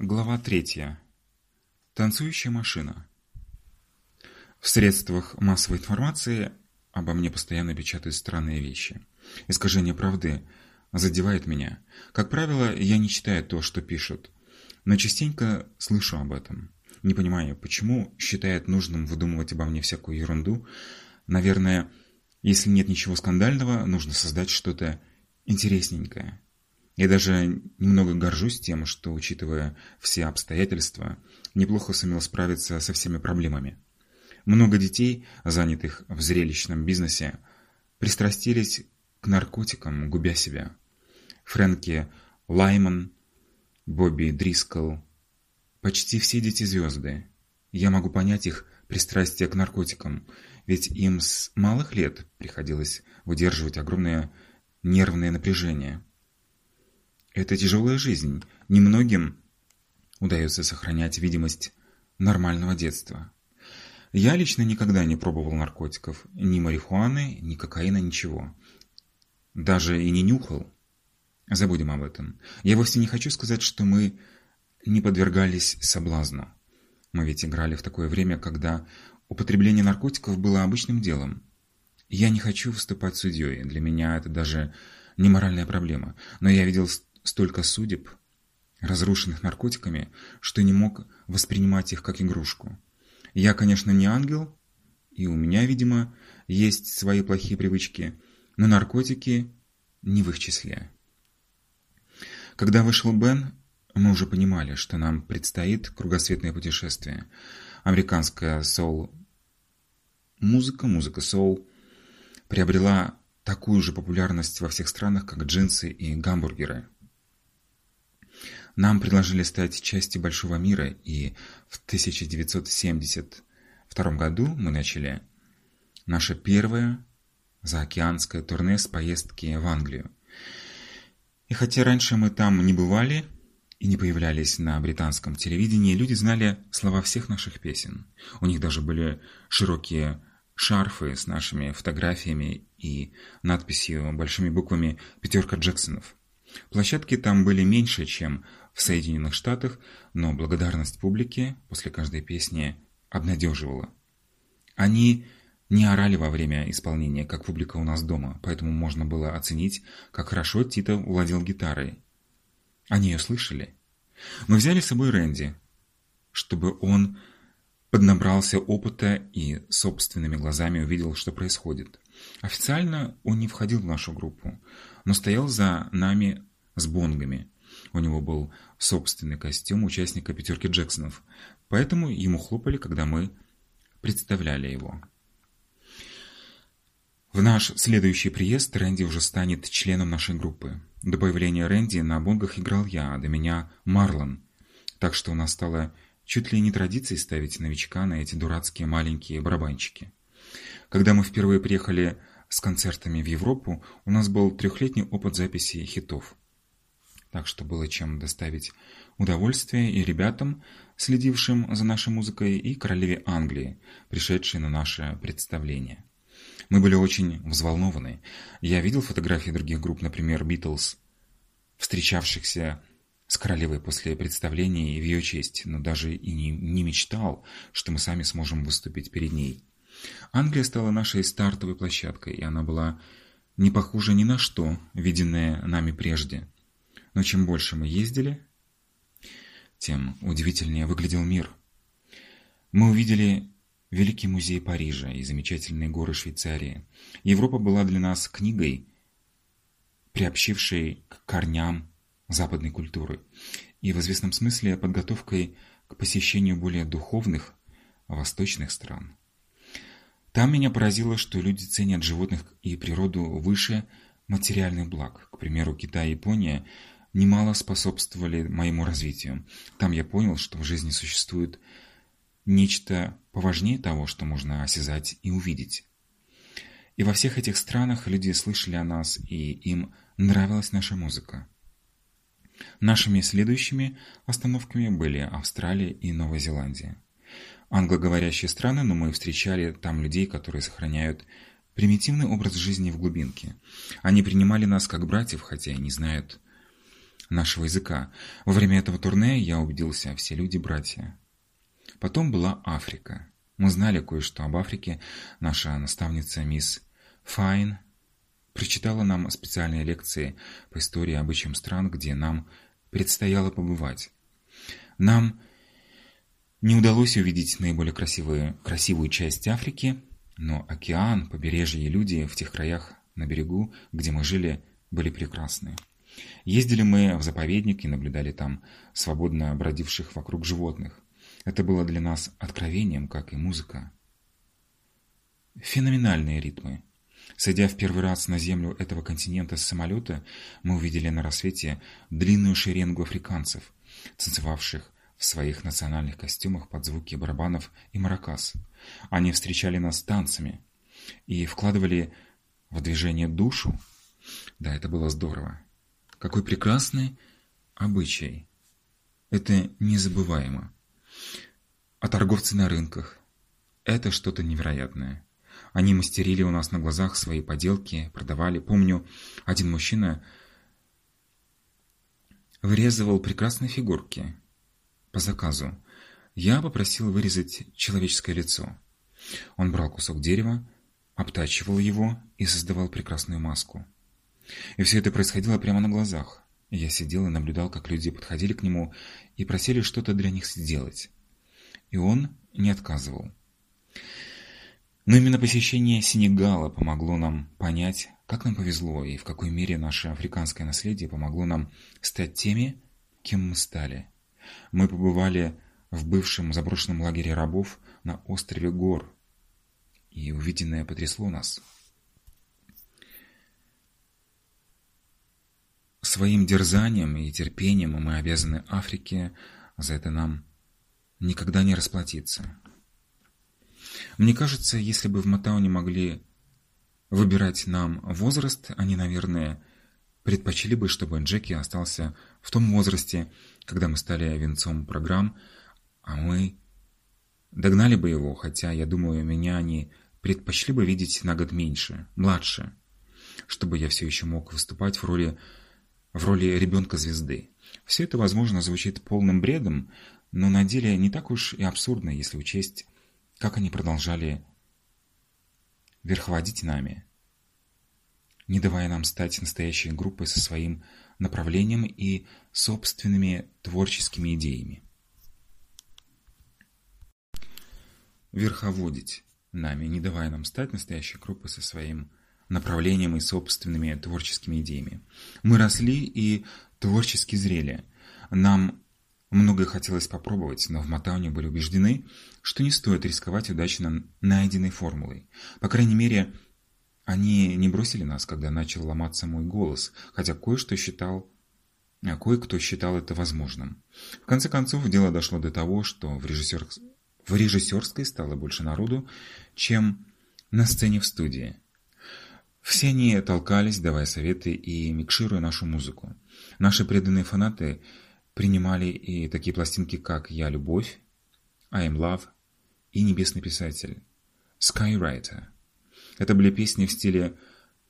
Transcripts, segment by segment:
Глава третья. Танцующая машина. В средствах массовой информации обо мне постоянно печатают странные вещи. Искажение правды задевает меня. Как правило, я не читаю то, что пишут, но частенько слышу об этом. Не понимаю, почему считают нужным выдумывать обо мне всякую ерунду. Наверное, если нет ничего скандального, нужно создать что-то интересненькое. Я даже немного горжусь тем, что, учитывая все обстоятельства, неплохо сумел справиться со всеми проблемами. Много детей, занятых в зрелищном бизнесе, пристрастились к наркотикам, губя себя. Фрэнки Лайман, Бобби Дрискл, почти все дети-звезды. Я могу понять их пристрастие к наркотикам, ведь им с малых лет приходилось выдерживать огромное нервное напряжение – это тяжелая жизнь. Немногим удается сохранять видимость нормального детства. Я лично никогда не пробовал наркотиков, ни марихуаны, ни кокаина, ничего. Даже и не нюхал. Забудем об этом. Я вовсе не хочу сказать, что мы не подвергались соблазну. Мы ведь играли в такое время, когда употребление наркотиков было обычным делом. Я не хочу выступать судьей, для меня это даже не моральная проблема, но я видел столько судеб, разрушенных наркотиками, что не мог воспринимать их как игрушку. Я, конечно, не ангел, и у меня, видимо, есть свои плохие привычки, но наркотики не в их числе. Когда вышел Бен, мы уже понимали, что нам предстоит кругосветное путешествие. Американская соул-музыка, музыка соул, приобрела такую же популярность во всех странах, как джинсы и гамбургеры. Нам предложили стать частью большого мира, и в 1972 году мы начали наше первое заокеанское турне с поездки в Англию. И хотя раньше мы там не бывали и не появлялись на британском телевидении, люди знали слова всех наших песен. У них даже были широкие шарфы с нашими фотографиями и надписью большими буквами «Пятерка Джексонов». Площадки там были меньше, чем в Соединенных Штатах, но благодарность публики после каждой песни обнадеживала. Они не орали во время исполнения, как публика у нас дома, поэтому можно было оценить, как хорошо Тита владел гитарой. Они ее слышали. Мы взяли с собой Рэнди, чтобы он поднабрался опыта и собственными глазами увидел, что происходит. Официально он не входил в нашу группу, но стоял за нами с бонгами. У него был собственный костюм участника пятерки Джексонов, поэтому ему хлопали, когда мы представляли его. В наш следующий приезд Рэнди уже станет членом нашей группы. До появления Рэнди на бонгах играл я, а до меня Марлон. Так что у нас стало чуть ли не традицией ставить новичка на эти дурацкие маленькие барабанчики. Когда мы впервые приехали с концертами в Европу, у нас был трехлетний опыт записи хитов так что было чем доставить удовольствие и ребятам, следившим за нашей музыкой, и королеве Англии, пришедшей на наше представление. Мы были очень взволнованы. Я видел фотографии других групп, например, Битлз, встречавшихся с королевой после представления и в ее честь, но даже и не, не мечтал, что мы сами сможем выступить перед ней. Англия стала нашей стартовой площадкой, и она была не похожа ни на что, виденное нами прежде. Но чем больше мы ездили, тем удивительнее выглядел мир. Мы увидели Великий музей Парижа и замечательные горы Швейцарии. Европа была для нас книгой, приобщившей к корням западной культуры и в известном смысле подготовкой к посещению более духовных восточных стран. Там меня поразило, что люди ценят животных и природу выше материальных благ. К примеру, Китай и Япония немало способствовали моему развитию. Там я понял, что в жизни существует нечто поважнее того, что можно осязать и увидеть. И во всех этих странах люди слышали о нас, и им нравилась наша музыка. Нашими следующими остановками были Австралия и Новая Зеландия. Англоговорящие страны, но мы встречали там людей, которые сохраняют примитивный образ жизни в глубинке. Они принимали нас как братьев, хотя и не знают нашего языка. Во время этого турне я убедился, все люди братья. Потом была Африка. Мы знали кое-что об Африке. Наша наставница мисс Файн прочитала нам специальные лекции по истории и обычаям стран, где нам предстояло побывать. Нам не удалось увидеть наиболее красивую, красивую часть Африки, но океан, побережье и люди в тех краях на берегу, где мы жили, были прекрасны. Ездили мы в заповедник и наблюдали там свободно бродивших вокруг животных. Это было для нас откровением, как и музыка. Феноменальные ритмы. Сойдя в первый раз на землю этого континента с самолета, мы увидели на рассвете длинную шеренгу африканцев, танцевавших в своих национальных костюмах под звуки барабанов и маракас. Они встречали нас танцами и вкладывали в движение душу. Да, это было здорово. Какой прекрасный обычай. Это незабываемо. А торговцы на рынках – это что-то невероятное. Они мастерили у нас на глазах свои поделки, продавали. Помню, один мужчина вырезывал прекрасные фигурки по заказу. Я попросил вырезать человеческое лицо. Он брал кусок дерева, обтачивал его и создавал прекрасную маску. И все это происходило прямо на глазах. Я сидел и наблюдал, как люди подходили к нему и просили что-то для них сделать. И он не отказывал. Но именно посещение Сенегала помогло нам понять, как нам повезло и в какой мере наше африканское наследие помогло нам стать теми, кем мы стали. Мы побывали в бывшем заброшенном лагере рабов на острове Гор, и увиденное потрясло нас. Своим дерзанием и терпением мы обязаны Африке, за это нам никогда не расплатиться. Мне кажется, если бы в Матауне могли выбирать нам возраст, они, наверное, предпочли бы, чтобы Джеки остался в том возрасте, когда мы стали венцом программ, а мы догнали бы его, хотя, я думаю, меня они предпочли бы видеть на год меньше, младше, чтобы я все еще мог выступать в роли, в роли ребенка-звезды. Все это, возможно, звучит полным бредом, но на деле не так уж и абсурдно, если учесть, как они продолжали верховодить нами, не давая нам стать настоящей группой со своим направлением и собственными творческими идеями. Верховодить нами, не давая нам стать настоящей группой со своим направлением и собственными творческими идеями. Мы росли и творчески зрели. Нам Многое хотелось попробовать, но в Матауне были убеждены, что не стоит рисковать удачно найденной формулой. По крайней мере, они не бросили нас, когда начал ломаться мой голос, хотя кое-что считал, а кое-кто считал это возможным. В конце концов, дело дошло до того, что в, режиссер... в режиссерской стало больше народу, чем на сцене в студии. Все они толкались, давая советы и микшируя нашу музыку. Наши преданные фанаты – принимали и такие пластинки, как «Я любовь», «I am love» и «Небесный писатель» «Skywriter». Это были песни в стиле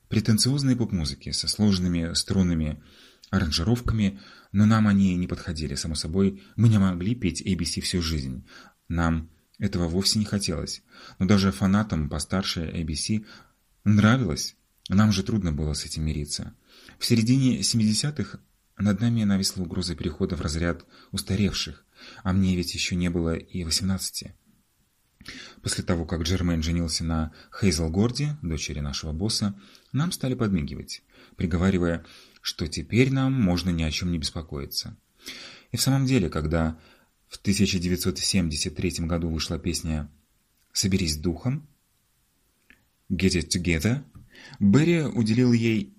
претенциозной поп-музыки со сложными струнными аранжировками, но нам они не подходили. Само собой, мы не могли петь ABC всю жизнь. Нам этого вовсе не хотелось. Но даже фанатам постарше ABC нравилось. Нам же трудно было с этим мириться. В середине 70-х над нами нависла угроза перехода в разряд устаревших, а мне ведь еще не было и восемнадцати. После того, как Джермейн женился на Хейзел Горди, дочери нашего босса, нам стали подмигивать, приговаривая, что теперь нам можно ни о чем не беспокоиться. И в самом деле, когда в 1973 году вышла песня «Соберись духом», «Get it together», Берри уделил ей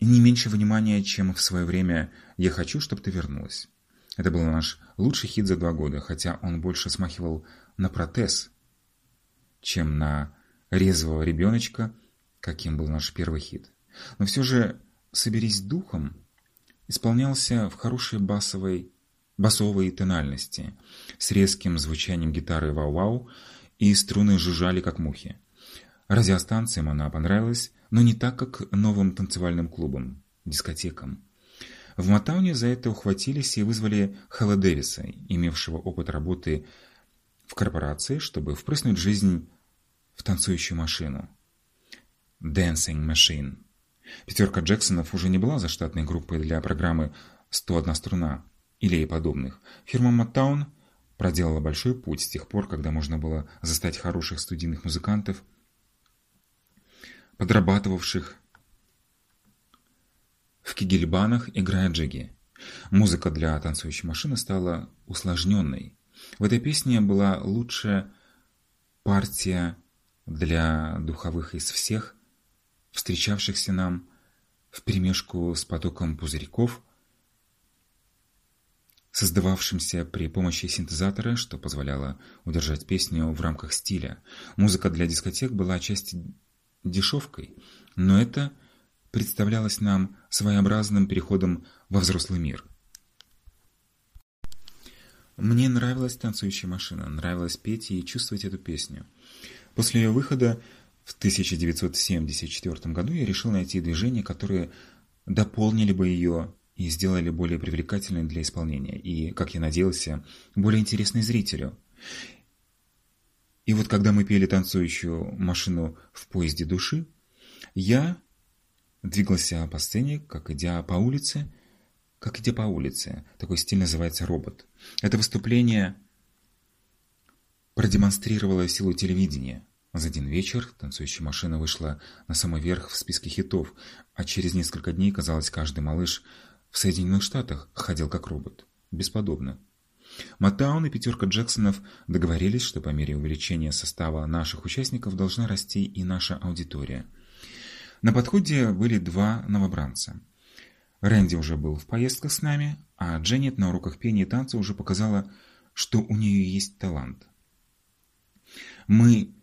не меньше внимания, чем в свое время «Я хочу, чтобы ты вернулась». Это был наш лучший хит за два года, хотя он больше смахивал на протез, чем на резвого ребеночка, каким был наш первый хит. Но все же «Соберись духом» исполнялся в хорошей басовой, басовой тональности, с резким звучанием гитары «Вау-Вау», и струны жужжали, как мухи. Радиостанциям она понравилась, но не так, как новым танцевальным клубам, дискотекам. В Матауне за это ухватились и вызвали Хэлла Дэвиса, имевшего опыт работы в корпорации, чтобы впрыснуть жизнь в танцующую машину. Dancing Machine. Пятерка Джексонов уже не была заштатной группой для программы «101 струна» или ей подобных. Фирма Motown проделала большой путь с тех пор, когда можно было застать хороших студийных музыкантов, подрабатывавших в кигельбанах, играя джиги. Музыка для танцующей машины стала усложненной. В этой песне была лучшая партия для духовых из всех, встречавшихся нам в перемешку с потоком пузырьков, создававшимся при помощи синтезатора, что позволяло удержать песню в рамках стиля. Музыка для дискотек была отчасти дешевкой, но это представлялось нам своеобразным переходом во взрослый мир. Мне нравилась танцующая машина, нравилось петь и чувствовать эту песню. После ее выхода в 1974 году я решил найти движения, которые дополнили бы ее и сделали более привлекательной для исполнения и, как я надеялся, более интересной зрителю. И вот когда мы пели танцующую машину в поезде души, я двигался по сцене, как идя по улице, как идя по улице. Такой стиль называется «Робот». Это выступление продемонстрировало силу телевидения. За один вечер танцующая машина вышла на самый верх в списке хитов, а через несколько дней, казалось, каждый малыш в Соединенных Штатах ходил как робот. Бесподобно. Матаун и пятерка Джексонов договорились, что по мере увеличения состава наших участников должна расти и наша аудитория. На подходе были два новобранца. Рэнди уже был в поездках с нами, а Дженнет на уроках пения и танца уже показала, что у нее есть талант. Мы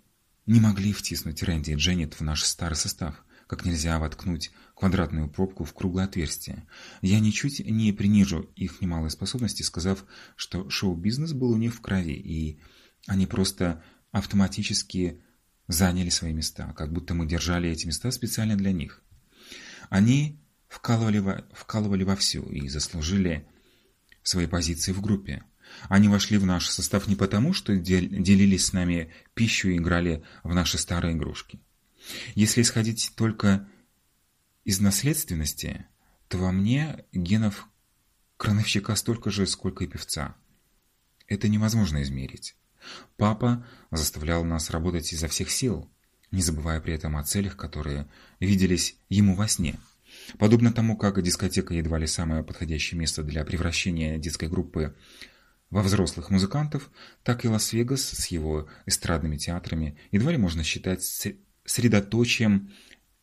не могли втиснуть Рэнди и Дженнет в наш старый состав, как нельзя воткнуть квадратную пробку в круглое отверстие. Я ничуть не принижу их немалые способности, сказав, что шоу-бизнес был у них в крови, и они просто автоматически заняли свои места, как будто мы держали эти места специально для них. Они вкалывали, во, вкалывали вовсю и заслужили свои позиции в группе. Они вошли в наш состав не потому, что делились с нами пищу и играли в наши старые игрушки. Если исходить только из наследственности, то во мне генов крановщика столько же, сколько и певца. Это невозможно измерить. Папа заставлял нас работать изо всех сил, не забывая при этом о целях, которые виделись ему во сне. Подобно тому, как дискотека едва ли самое подходящее место для превращения детской группы во взрослых музыкантов, так и Лас-Вегас с его эстрадными театрами едва ли можно считать средоточием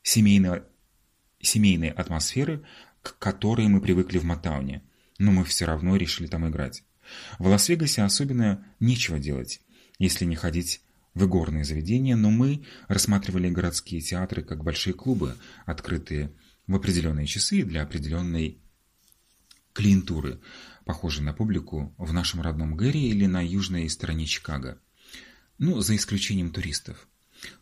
семейной, семейной атмосферы, к которой мы привыкли в Матауне, но мы все равно решили там играть. В Лас-Вегасе особенно нечего делать, если не ходить в игорные заведения, но мы рассматривали городские театры как большие клубы, открытые в определенные часы для определенной клиентуры – похожий на публику в нашем родном Гэри или на южной стороне Чикаго. Ну, за исключением туристов.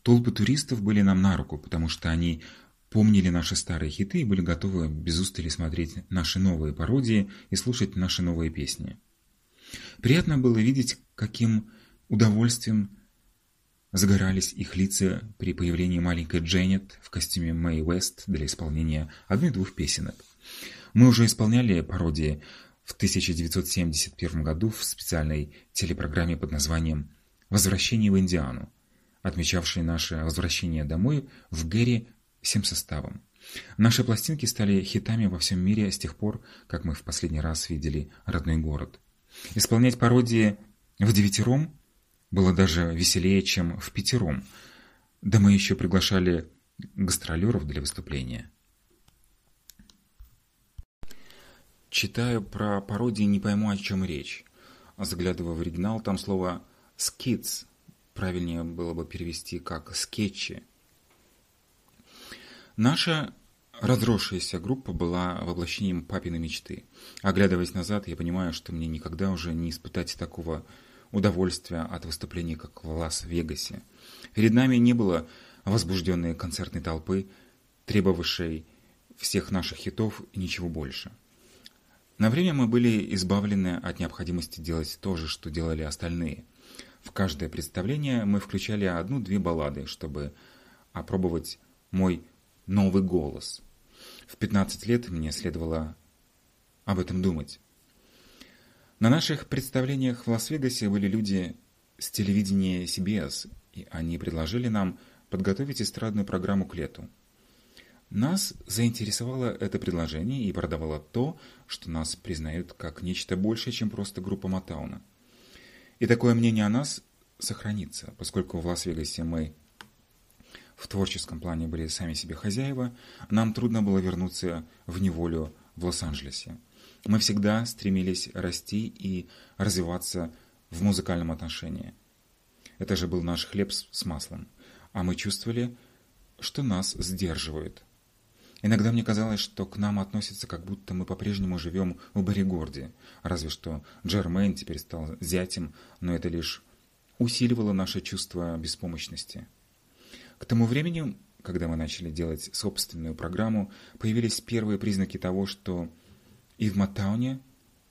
Толпы туристов были нам на руку, потому что они помнили наши старые хиты и были готовы без устали смотреть наши новые пародии и слушать наши новые песни. Приятно было видеть, каким удовольствием загорались их лица при появлении маленькой Дженнет в костюме Мэй Уэст для исполнения одной-двух песенок. Мы уже исполняли пародии в 1971 году в специальной телепрограмме под названием «Возвращение в Индиану», отмечавшей наше возвращение домой в Гэри всем составом. Наши пластинки стали хитами во всем мире с тех пор, как мы в последний раз видели родной город. Исполнять пародии в девятером было даже веселее, чем в пятером. Да мы еще приглашали гастролеров для выступления. Читаю про пародии, не пойму, о чем речь. Заглядывая в оригинал, там слово «скитс». Правильнее было бы перевести как «скетчи». Наша разросшаяся группа была воплощением папиной мечты. Оглядываясь назад, я понимаю, что мне никогда уже не испытать такого удовольствия от выступления, как в Лас-Вегасе. Перед нами не было возбужденной концертной толпы, требовавшей всех наших хитов и ничего больше. На время мы были избавлены от необходимости делать то же, что делали остальные. В каждое представление мы включали одну-две баллады, чтобы опробовать мой новый голос. В 15 лет мне следовало об этом думать. На наших представлениях в Лас-Вегасе были люди с телевидения CBS, и они предложили нам подготовить эстрадную программу к лету. Нас заинтересовало это предложение и продавало то, что нас признают как нечто большее, чем просто группа Матауна. И такое мнение о нас сохранится, поскольку в Лас-Вегасе мы в творческом плане были сами себе хозяева, нам трудно было вернуться в неволю в Лос-Анджелесе. Мы всегда стремились расти и развиваться в музыкальном отношении. Это же был наш хлеб с маслом, а мы чувствовали, что нас сдерживают – Иногда мне казалось, что к нам относятся, как будто мы по-прежнему живем в Боригорде, разве что Джермейн теперь стал зятем, но это лишь усиливало наше чувство беспомощности. К тому времени, когда мы начали делать собственную программу, появились первые признаки того, что и в Матауне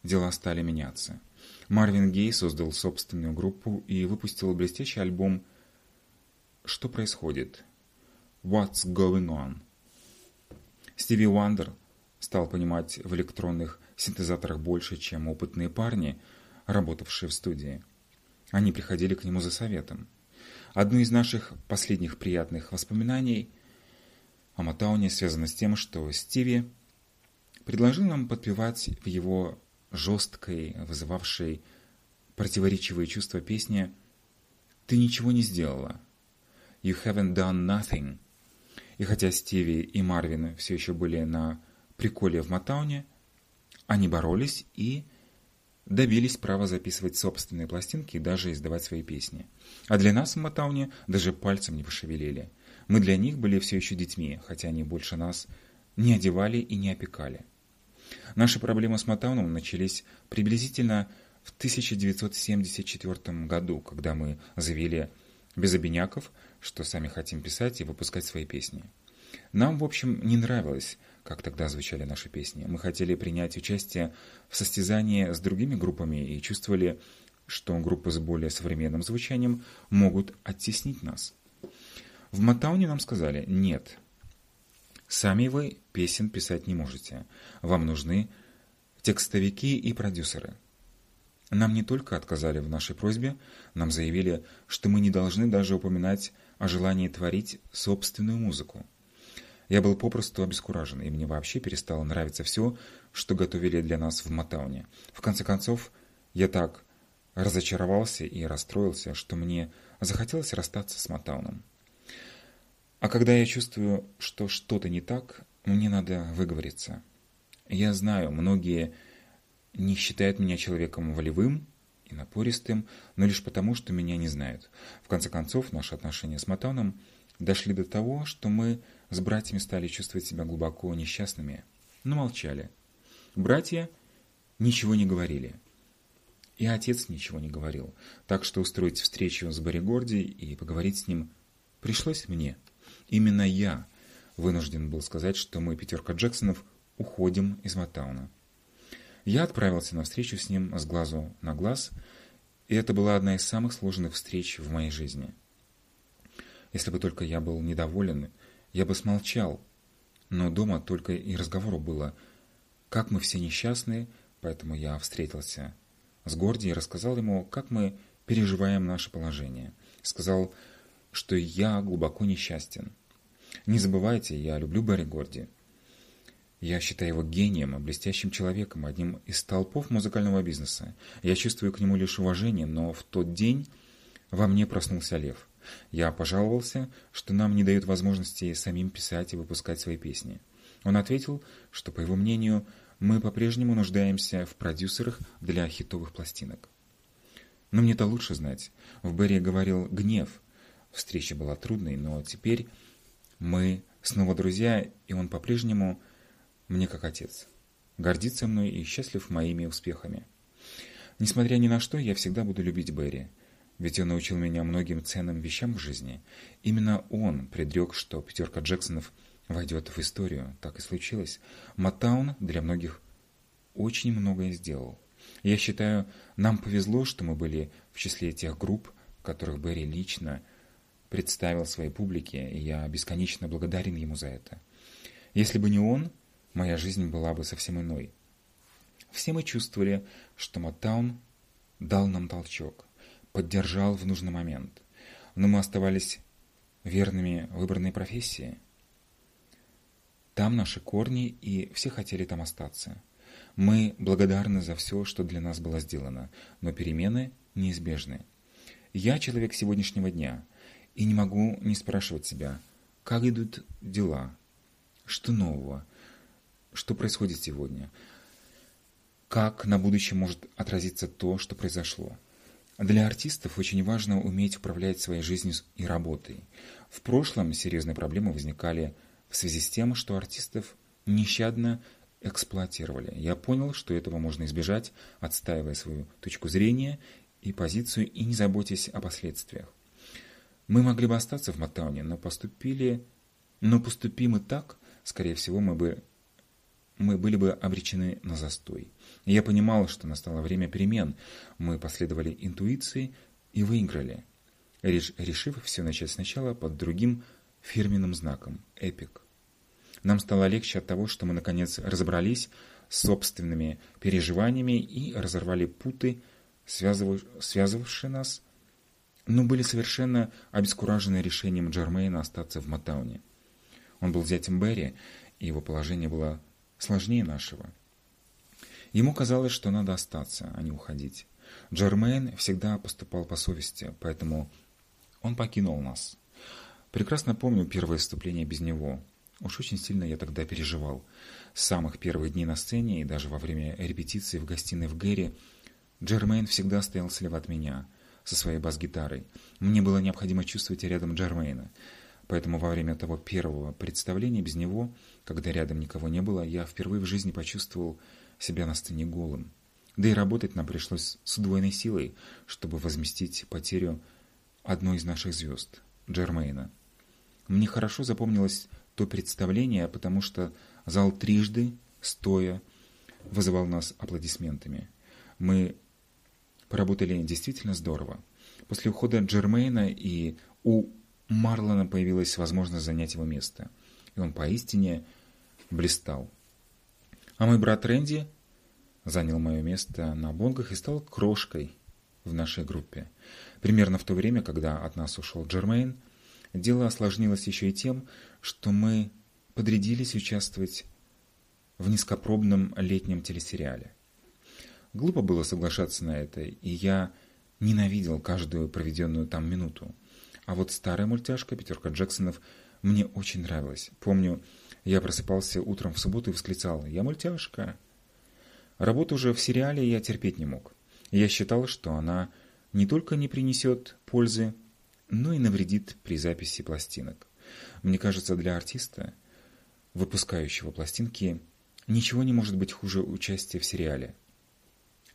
дела стали меняться. Марвин Гей создал собственную группу и выпустил блестящий альбом «Что происходит?» «What's going on?» Стиви Уандер стал понимать в электронных синтезаторах больше, чем опытные парни, работавшие в студии. Они приходили к нему за советом. Одно из наших последних приятных воспоминаний о Матауне связано с тем, что Стиви предложил нам подпевать в его жесткой, вызывавшей противоречивые чувства песни «Ты ничего не сделала». «You haven't done nothing». И хотя Стиви и Марвин все еще были на приколе в Матауне, они боролись и добились права записывать собственные пластинки и даже издавать свои песни. А для нас в Матауне даже пальцем не пошевелили. Мы для них были все еще детьми, хотя они больше нас не одевали и не опекали. Наши проблемы с Матауном начались приблизительно в 1974 году, когда мы завели без обиняков, что сами хотим писать и выпускать свои песни. Нам, в общем, не нравилось, как тогда звучали наши песни. Мы хотели принять участие в состязании с другими группами и чувствовали, что группы с более современным звучанием могут оттеснить нас. В Матауне нам сказали «нет». Сами вы песен писать не можете. Вам нужны текстовики и продюсеры. Нам не только отказали в нашей просьбе, нам заявили, что мы не должны даже упоминать о желании творить собственную музыку. Я был попросту обескуражен, и мне вообще перестало нравиться все, что готовили для нас в Матауне. В конце концов, я так разочаровался и расстроился, что мне захотелось расстаться с Матауном. А когда я чувствую, что что-то не так, мне надо выговориться. Я знаю, многие не считают меня человеком волевым и напористым, но лишь потому, что меня не знают. В конце концов, наши отношения с Матаном дошли до того, что мы с братьями стали чувствовать себя глубоко несчастными, но молчали. Братья ничего не говорили. И отец ничего не говорил, так что устроить встречу с Боригорди и поговорить с ним пришлось мне. Именно я вынужден был сказать, что мы, пятерка Джексонов, уходим из Матауна. Я отправился на встречу с ним с глазу на глаз, и это была одна из самых сложных встреч в моей жизни. Если бы только я был недоволен, я бы смолчал, но дома только и разговору было, как мы все несчастны, поэтому я встретился с Горди и рассказал ему, как мы переживаем наше положение. Сказал, что я глубоко несчастен. Не забывайте, я люблю Барри Горди. Я считаю его гением, блестящим человеком, одним из столпов музыкального бизнеса. Я чувствую к нему лишь уважение, но в тот день во мне проснулся лев. Я пожаловался, что нам не дают возможности самим писать и выпускать свои песни. Он ответил, что, по его мнению, мы по-прежнему нуждаемся в продюсерах для хитовых пластинок. Но мне-то лучше знать. В Берри говорил гнев. Встреча была трудной, но теперь мы снова друзья, и он по-прежнему мне как отец. Гордится мной и счастлив моими успехами. Несмотря ни на что, я всегда буду любить Берри, ведь он научил меня многим ценным вещам в жизни. Именно он предрек, что пятерка Джексонов войдет в историю. Так и случилось. Матаун для многих очень многое сделал. Я считаю, нам повезло, что мы были в числе тех групп, которых Берри лично представил своей публике, и я бесконечно благодарен ему за это. Если бы не он, моя жизнь была бы совсем иной. Все мы чувствовали, что Моттаун дал нам толчок, поддержал в нужный момент. Но мы оставались верными выбранной профессии. Там наши корни, и все хотели там остаться. Мы благодарны за все, что для нас было сделано, но перемены неизбежны. Я человек сегодняшнего дня, и не могу не спрашивать себя, как идут дела, что нового, что происходит сегодня, как на будущее может отразиться то, что произошло. Для артистов очень важно уметь управлять своей жизнью и работой. В прошлом серьезные проблемы возникали в связи с тем, что артистов нещадно эксплуатировали. Я понял, что этого можно избежать, отстаивая свою точку зрения и позицию и не заботясь о последствиях. Мы могли бы остаться в Матауне, но поступили, но поступим и так, скорее всего, мы бы мы были бы обречены на застой. Я понимал, что настало время перемен. Мы последовали интуиции и выиграли, решив все начать сначала под другим фирменным знаком – «Эпик». Нам стало легче от того, что мы наконец разобрались с собственными переживаниями и разорвали путы, связывавшие нас, но были совершенно обескуражены решением Джермейна остаться в Матауне. Он был зятем Берри, и его положение было сложнее нашего. Ему казалось, что надо остаться, а не уходить. Джермейн всегда поступал по совести, поэтому он покинул нас. Прекрасно помню первое выступление без него. Уж очень сильно я тогда переживал. С самых первых дней на сцене и даже во время репетиции в гостиной в Гэри Джермейн всегда стоял слева от меня, со своей бас-гитарой. Мне было необходимо чувствовать рядом Джермейна. Поэтому во время того первого представления без него, когда рядом никого не было, я впервые в жизни почувствовал себя на сцене голым. Да и работать нам пришлось с удвоенной силой, чтобы возместить потерю одной из наших звезд, Джермейна. Мне хорошо запомнилось то представление, потому что зал трижды, стоя, вызывал нас аплодисментами. Мы поработали действительно здорово. После ухода Джермейна и у Марлона появилась возможность занять его место, и он поистине блистал. А мой брат Рэнди занял мое место на бонгах и стал крошкой в нашей группе. Примерно в то время, когда от нас ушел Джермейн, дело осложнилось еще и тем, что мы подрядились участвовать в низкопробном летнем телесериале. Глупо было соглашаться на это, и я ненавидел каждую проведенную там минуту. А вот старая мультяшка «Пятерка Джексонов» мне очень нравилась. Помню, я просыпался утром в субботу и восклицал «Я мультяшка!». Работу уже в сериале я терпеть не мог. Я считал, что она не только не принесет пользы, но и навредит при записи пластинок. Мне кажется, для артиста, выпускающего пластинки, ничего не может быть хуже участия в сериале.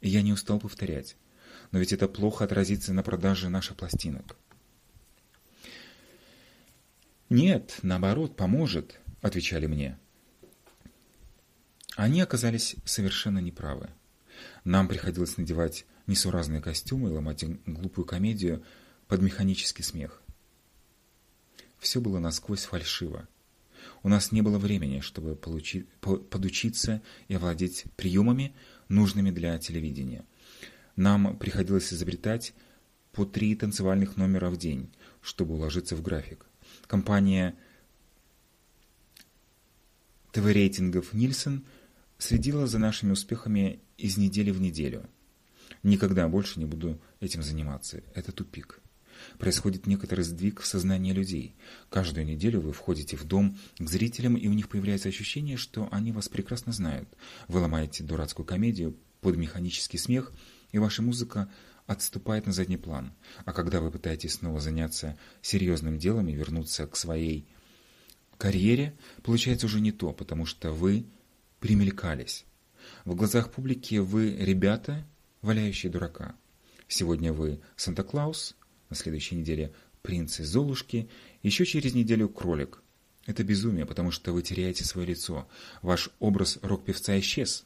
Я не устал повторять, но ведь это плохо отразится на продаже наших пластинок. «Нет, наоборот, поможет», — отвечали мне. Они оказались совершенно неправы. Нам приходилось надевать несуразные костюмы и ломать глупую комедию под механический смех. Все было насквозь фальшиво. У нас не было времени, чтобы получить, подучиться и овладеть приемами, нужными для телевидения. Нам приходилось изобретать по три танцевальных номера в день, чтобы уложиться в график. Компания ТВ-рейтингов Нильсон следила за нашими успехами из недели в неделю. Никогда больше не буду этим заниматься. Это тупик происходит некоторый сдвиг в сознании людей. Каждую неделю вы входите в дом к зрителям, и у них появляется ощущение, что они вас прекрасно знают. Вы ломаете дурацкую комедию под механический смех, и ваша музыка отступает на задний план. А когда вы пытаетесь снова заняться серьезным делом и вернуться к своей карьере, получается уже не то, потому что вы примелькались. В глазах публики вы ребята, валяющие дурака. Сегодня вы Санта-Клаус, на следующей неделе принц из Золушки, еще через неделю кролик. Это безумие, потому что вы теряете свое лицо. Ваш образ рок-певца исчез.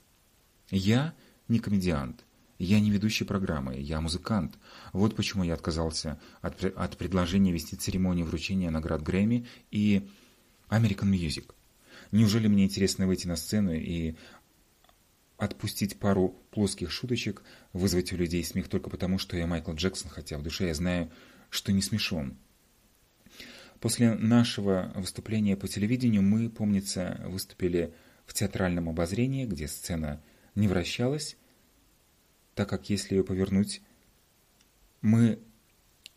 Я не комедиант, я не ведущий программы, я музыкант. Вот почему я отказался от, от предложения вести церемонию вручения наград Грэмми и American Music. Неужели мне интересно выйти на сцену и отпустить пару плоских шуточек, вызвать у людей смех только потому, что я Майкл Джексон, хотя в душе я знаю, что не смешон. После нашего выступления по телевидению мы, помнится, выступили в театральном обозрении, где сцена не вращалась, так как если ее повернуть, мы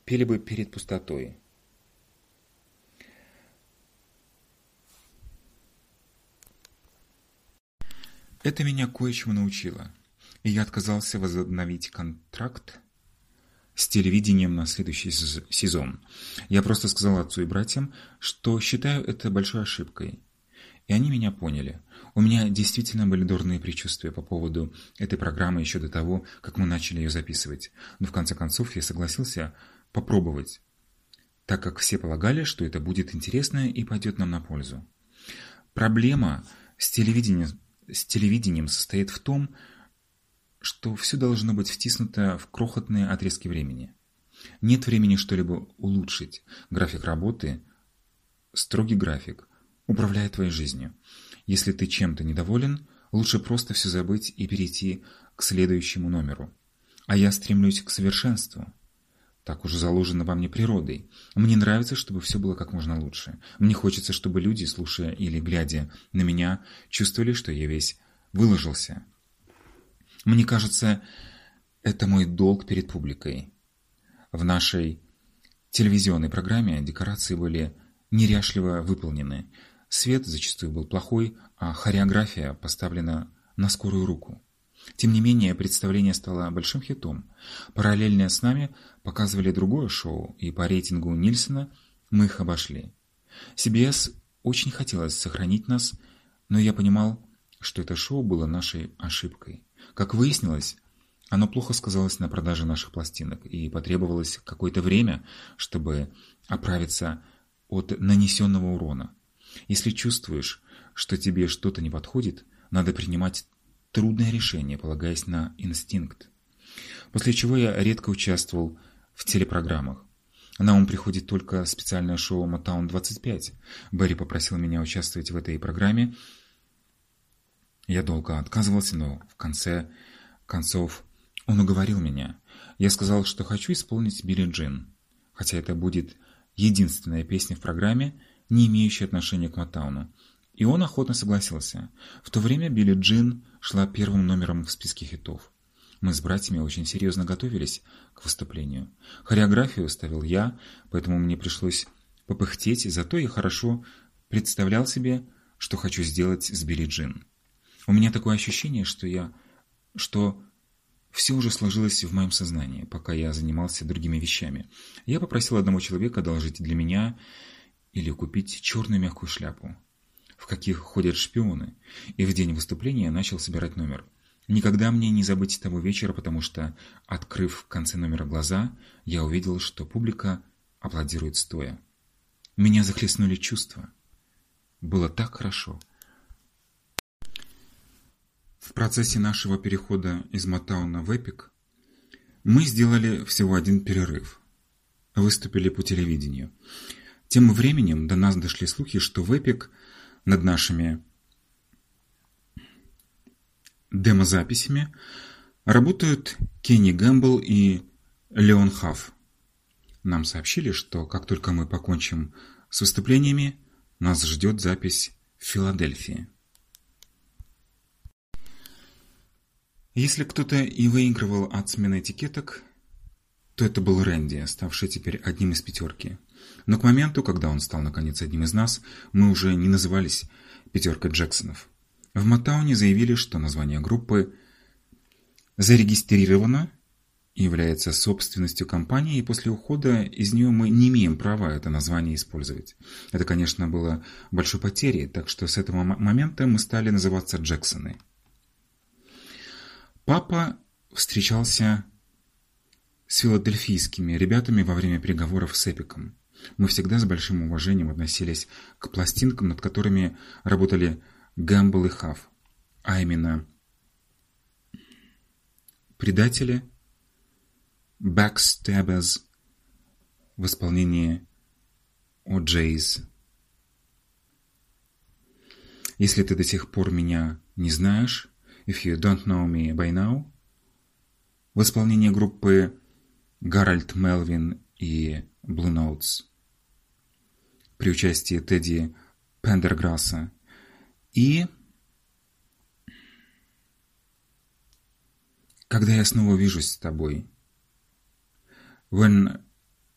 пели бы перед пустотой. Это меня кое-чему научило, и я отказался возобновить контракт с телевидением на следующий сезон. Я просто сказал отцу и братьям, что считаю это большой ошибкой. И они меня поняли. У меня действительно были дурные предчувствия по поводу этой программы еще до того, как мы начали ее записывать. Но в конце концов я согласился попробовать, так как все полагали, что это будет интересно и пойдет нам на пользу. Проблема с телевидением с телевидением состоит в том, что все должно быть втиснуто в крохотные отрезки времени. Нет времени что-либо улучшить. График работы, строгий график, управляет твоей жизнью. Если ты чем-то недоволен, лучше просто все забыть и перейти к следующему номеру. А я стремлюсь к совершенству. Так уже заложено во мне природой. Мне нравится, чтобы все было как можно лучше. Мне хочется, чтобы люди, слушая или глядя на меня, чувствовали, что я весь выложился. Мне кажется, это мой долг перед публикой. В нашей телевизионной программе декорации были неряшливо выполнены. Свет зачастую был плохой, а хореография поставлена на скорую руку. Тем не менее, представление стало большим хитом. Параллельно с нами показывали другое шоу, и по рейтингу Нильсона мы их обошли. CBS очень хотелось сохранить нас, но я понимал, что это шоу было нашей ошибкой. Как выяснилось, оно плохо сказалось на продаже наших пластинок, и потребовалось какое-то время, чтобы оправиться от нанесенного урона. Если чувствуешь, что тебе что-то не подходит, надо принимать трудное решение, полагаясь на инстинкт. После чего я редко участвовал в телепрограммах. На ум приходит только специальное шоу «Мотаун 25». Берри попросил меня участвовать в этой программе. Я долго отказывался, но в конце концов он уговорил меня. Я сказал, что хочу исполнить Билли Джин, хотя это будет единственная песня в программе, не имеющая отношения к Мотауну. И он охотно согласился. В то время Билли Джин шла первым номером в списке хитов. Мы с братьями очень серьезно готовились к выступлению. Хореографию ставил я, поэтому мне пришлось попыхтеть, зато я хорошо представлял себе, что хочу сделать с Билли Джин. У меня такое ощущение, что я... что все уже сложилось в моем сознании, пока я занимался другими вещами. Я попросил одного человека одолжить для меня или купить черную мягкую шляпу в каких ходят шпионы, и в день выступления начал собирать номер. Никогда мне не забыть того вечера, потому что, открыв в конце номера глаза, я увидел, что публика аплодирует стоя. Меня захлестнули чувства. Было так хорошо. В процессе нашего перехода из Матауна в Эпик мы сделали всего один перерыв. Выступили по телевидению. Тем временем до нас дошли слухи, что в Эпик – над нашими демозаписями работают Кенни Гэмбл и Леон Хафф. Нам сообщили, что как только мы покончим с выступлениями, нас ждет запись в Филадельфии. Если кто-то и выигрывал от смены этикеток, то это был Рэнди, ставший теперь одним из пятерки – но к моменту, когда он стал наконец одним из нас, мы уже не назывались «пятерка Джексонов». В Матауне заявили, что название группы зарегистрировано и является собственностью компании, и после ухода из нее мы не имеем права это название использовать. Это, конечно, было большой потерей, так что с этого момента мы стали называться Джексоны. Папа встречался с филадельфийскими ребятами во время переговоров с Эпиком. Мы всегда с большим уважением относились к пластинкам, над которыми работали Гамбл и Хафф, а именно «Предатели», «Backstabbers» в исполнении О'Джейз. Если ты до сих пор меня не знаешь, If you don't know me by now, в исполнении группы Гарольд Мелвин и Blue Notes при участии Тедди Пендерграсса и когда я снова увижусь с тобой. When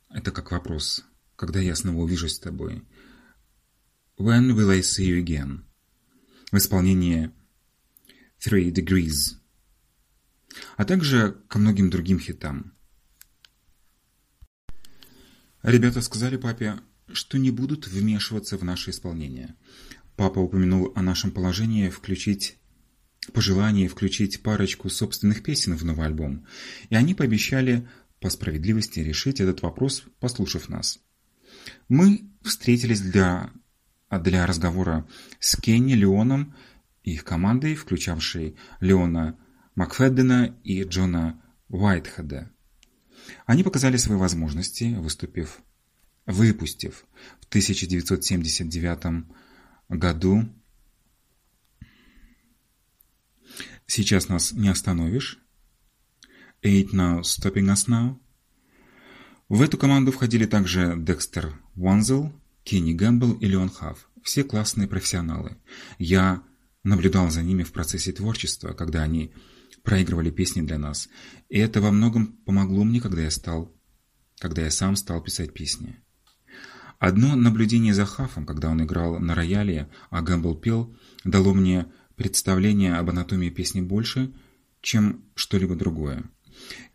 это как вопрос. Когда я снова увижусь с тобой. When will I see you again? В исполнении Three Degrees. А также ко многим другим хитам. Ребята сказали папе, что не будут вмешиваться в наше исполнение. Папа упомянул о нашем положении включить пожелании включить парочку собственных песен в новый альбом, и они пообещали по справедливости решить этот вопрос, послушав нас. Мы встретились для, для разговора с Кенни Леоном и их командой, включавшей Леона Макфеддена и Джона Уайтхеда. Они показали свои возможности, выступив, выпустив в 1979 году «Сейчас нас не остановишь», «Ain't Now Stopping Us Now». В эту команду входили также Декстер Уанзел, Кенни Гэмбл и Леон Хафф, все классные профессионалы. Я наблюдал за ними в процессе творчества, когда они проигрывали песни для нас, и это во многом помогло мне, когда я стал, когда я сам стал писать песни. Одно наблюдение за Хафом, когда он играл на рояле, а Гэмбл пел, дало мне представление об анатомии песни больше, чем что-либо другое.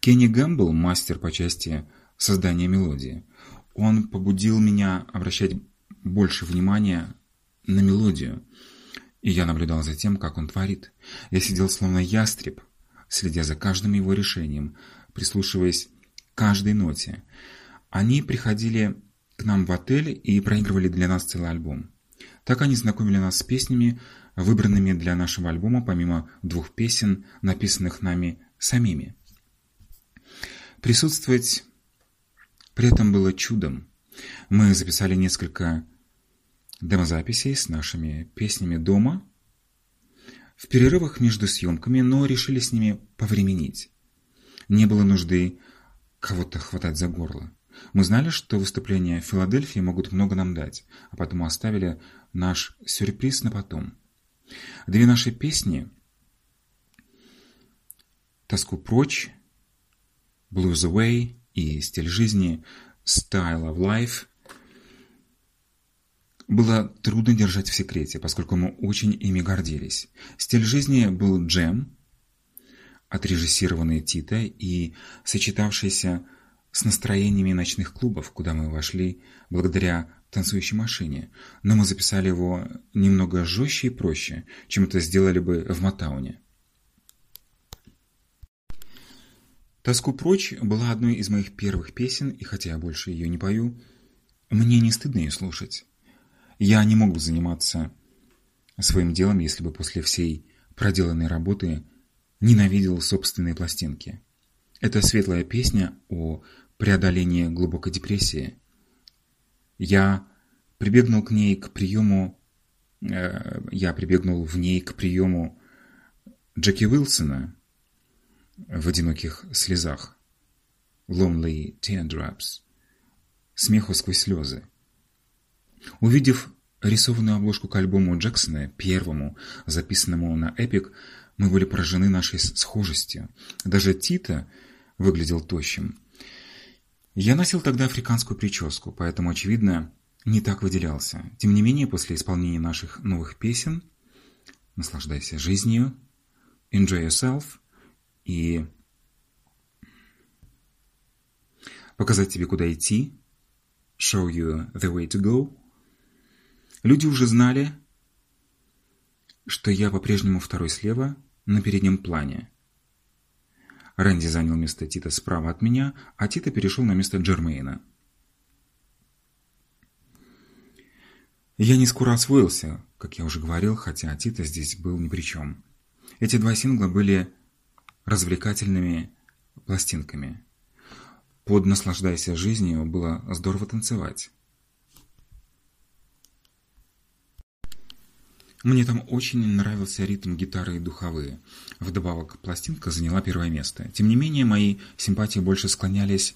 Кенни Гэмбл – мастер по части создания мелодии. Он побудил меня обращать больше внимания на мелодию, и я наблюдал за тем, как он творит. Я сидел словно ястреб, следя за каждым его решением, прислушиваясь к каждой ноте. Они приходили к нам в отель и проигрывали для нас целый альбом. Так они знакомили нас с песнями, выбранными для нашего альбома, помимо двух песен, написанных нами самими. Присутствовать при этом было чудом. Мы записали несколько демозаписей с нашими песнями дома, в перерывах между съемками, но решили с ними повременить. Не было нужды кого-то хватать за горло. Мы знали, что выступления в Филадельфии могут много нам дать, а потому оставили наш сюрприз на потом. Две наши песни «Тоску прочь», «Blues Away» и «Стиль жизни», «Style of Life» было трудно держать в секрете, поскольку мы очень ими гордились. «Стиль жизни» был джем, отрежиссированный Тита и сочетавшийся с настроениями ночных клубов, куда мы вошли благодаря танцующей машине, но мы записали его немного жестче и проще, чем это сделали бы в Матауне. «Тоску прочь» была одной из моих первых песен, и хотя я больше ее не пою, мне не стыдно ее слушать. Я не мог бы заниматься своим делом, если бы после всей проделанной работы ненавидел собственные пластинки. Это светлая песня о преодолении глубокой депрессии. Я прибегнул к ней к приему, э, я прибегнул в ней к приему Джеки Уилсона в «Одиноких слезах» Lonely Teardrops смеху сквозь слезы. Увидев рисованную обложку к альбому Джексона, первому, записанному на Эпик, мы были поражены нашей схожестью. Даже Тита выглядел тощим. Я носил тогда африканскую прическу, поэтому, очевидно, не так выделялся. Тем не менее, после исполнения наших новых песен «Наслаждайся жизнью», «Enjoy Yourself» и «Показать тебе, куда идти», «Show you the way to go», люди уже знали, что я по-прежнему второй слева на переднем плане. Рэнди занял место Тита справа от меня, а Тита перешел на место Джермейна. Я не скоро освоился, как я уже говорил, хотя Тита здесь был ни при чем. Эти два сингла были развлекательными пластинками. Под «Наслаждайся жизнью» было здорово танцевать. Мне там очень нравился ритм гитары и духовые. Вдобавок, пластинка заняла первое место. Тем не менее, мои симпатии больше склонялись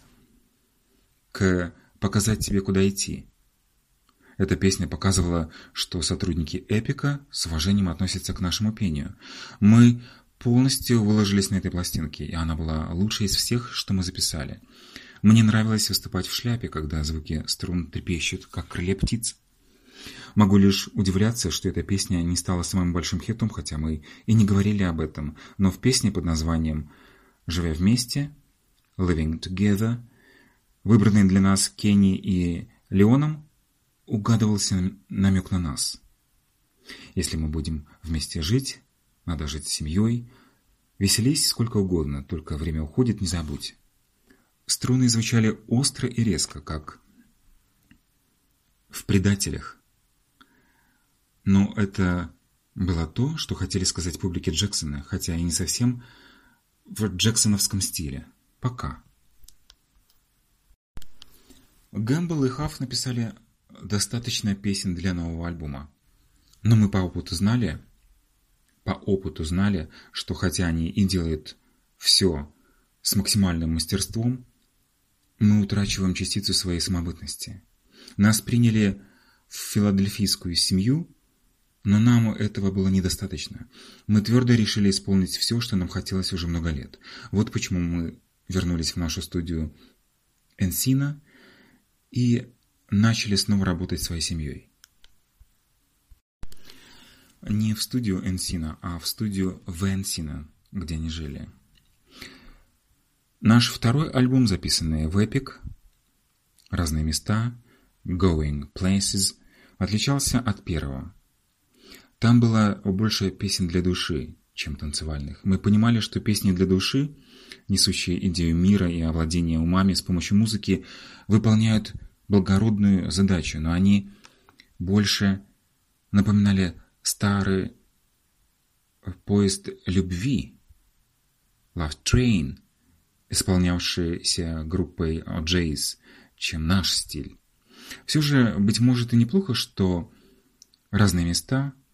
к «показать тебе, куда идти». Эта песня показывала, что сотрудники Эпика с уважением относятся к нашему пению. Мы полностью выложились на этой пластинке, и она была лучшей из всех, что мы записали. Мне нравилось выступать в шляпе, когда звуки струн трепещут, как крылья птиц. Могу лишь удивляться, что эта песня не стала самым большим хитом, хотя мы и не говорили об этом, но в песне под названием «Живя вместе», «Living Together», выбранной для нас Кенни и Леоном, угадывался намек на нас. Если мы будем вместе жить, надо жить с семьей, веселись сколько угодно, только время уходит, не забудь. Струны звучали остро и резко, как в «Предателях». Но это было то, что хотели сказать публике Джексона, хотя и не совсем в джексоновском стиле. Пока. Гэмбл и Хафф написали достаточно песен для нового альбома. Но мы по опыту знали, по опыту знали, что хотя они и делают все с максимальным мастерством, мы утрачиваем частицу своей самобытности. Нас приняли в филадельфийскую семью, но нам этого было недостаточно. Мы твердо решили исполнить все, что нам хотелось уже много лет. Вот почему мы вернулись в нашу студию Энсина и начали снова работать своей семьей. Не в студию Энсина, а в студию Венсина, где они жили. Наш второй альбом, записанный в Epic, «Разные места», «Going Places», отличался от первого. Там было больше песен для души, чем танцевальных. Мы понимали, что песни для души, несущие идею мира и овладения умами с помощью музыки, выполняют благородную задачу, но они больше напоминали старый поезд любви, Love Train, исполнявшийся группой O'Jays, чем наш стиль. Все же, быть может и неплохо, что разные места –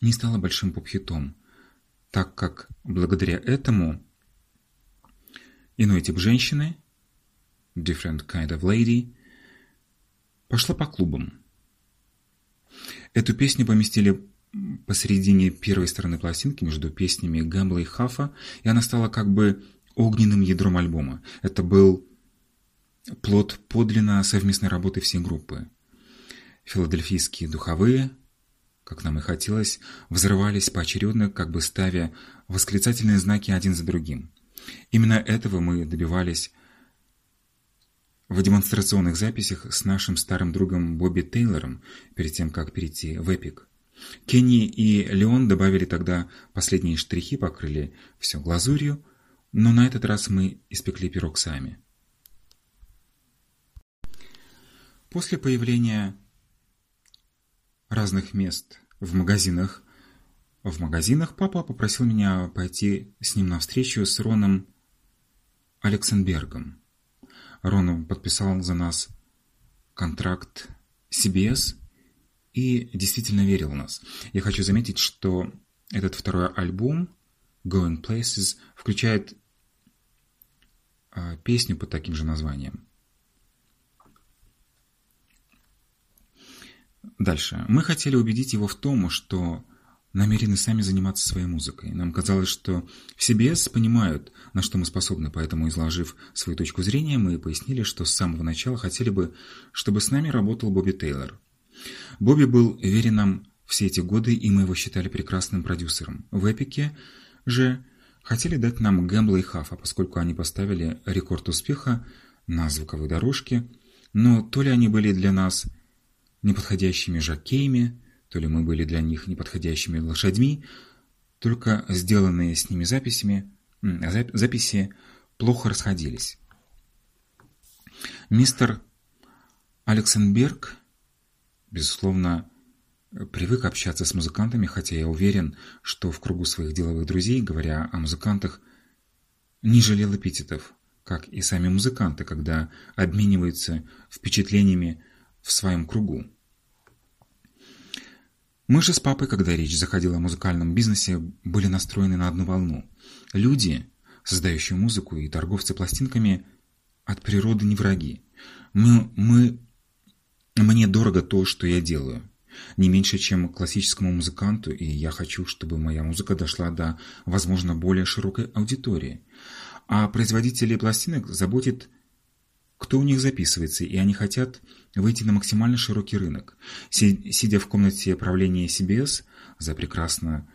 не стала большим поп-хитом, так как благодаря этому иной тип женщины, different kind of lady, пошла по клубам. Эту песню поместили посередине первой стороны пластинки между песнями Гэмбла и Хафа, и она стала как бы огненным ядром альбома. Это был плод подлинно совместной работы всей группы. Филадельфийские духовые – как нам и хотелось, взрывались поочередно, как бы ставя восклицательные знаки один за другим. Именно этого мы добивались в демонстрационных записях с нашим старым другом Бобби Тейлором перед тем, как перейти в Эпик. Кенни и Леон добавили тогда последние штрихи, покрыли все глазурью, но на этот раз мы испекли пирог сами. После появления разных мест в магазинах. В магазинах папа попросил меня пойти с ним на встречу с Роном Алексенбергом. Рон подписал за нас контракт CBS и действительно верил в нас. Я хочу заметить, что этот второй альбом Going Places включает а, песню под таким же названием. Дальше. Мы хотели убедить его в том, что намерены сами заниматься своей музыкой. Нам казалось, что в CBS понимают, на что мы способны, поэтому, изложив свою точку зрения, мы пояснили, что с самого начала хотели бы, чтобы с нами работал Бобби Тейлор. Бобби был верен нам все эти годы, и мы его считали прекрасным продюсером. В «Эпике» же хотели дать нам Гэмбла и Хафа, поскольку они поставили рекорд успеха на звуковой дорожке, но то ли они были для нас неподходящими жакеями, то ли мы были для них неподходящими лошадьми, только сделанные с ними записями, записи плохо расходились. Мистер Алексенберг, безусловно, привык общаться с музыкантами, хотя я уверен, что в кругу своих деловых друзей, говоря о музыкантах, не жалел эпитетов, как и сами музыканты, когда обмениваются впечатлениями в своем кругу. Мы же с папой, когда речь заходила о музыкальном бизнесе, были настроены на одну волну. Люди, создающие музыку и торговцы пластинками, от природы не враги. Мы, мы, мне дорого то, что я делаю. Не меньше, чем классическому музыканту, и я хочу, чтобы моя музыка дошла до, возможно, более широкой аудитории. А производители пластинок заботит кто у них записывается, и они хотят выйти на максимально широкий рынок. Сидя в комнате правления CBS за прекрасно